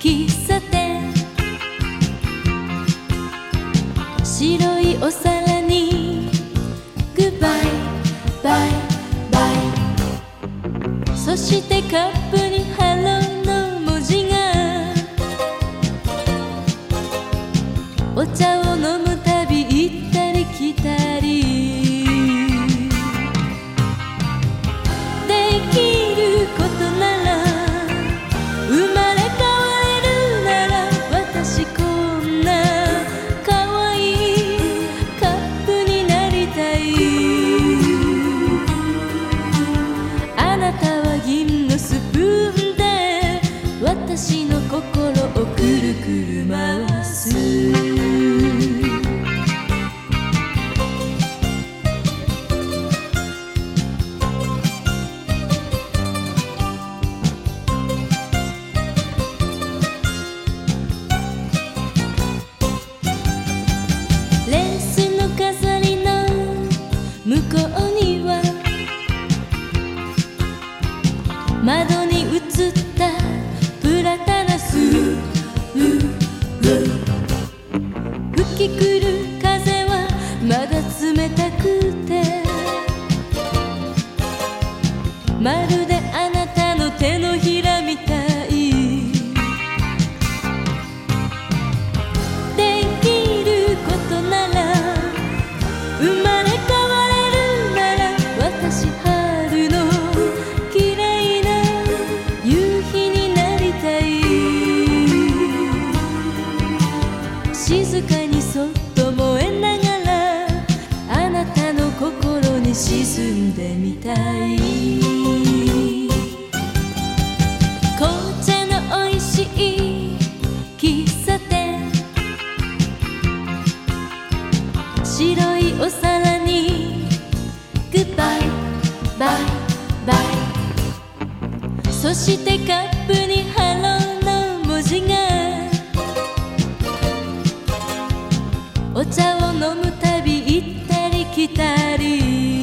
喫茶店白いお皿に good-bye bye bye そしてカップにハローの文字がお茶を飲むたび行ったり来たり。私の心をくるくる回す。レースの飾りの向こうには窓に映ったき来る風はまだ冷たくて。まるであなたの手のひらみたい。できることなら生まれ変われるなら私春の綺麗な夕日になりたい。静かに沈んでみたい紅茶の美味しい喫茶店白いお皿に good-bye bye bye そしてカップにハローの文字がお茶を飲むたび行ったり来たり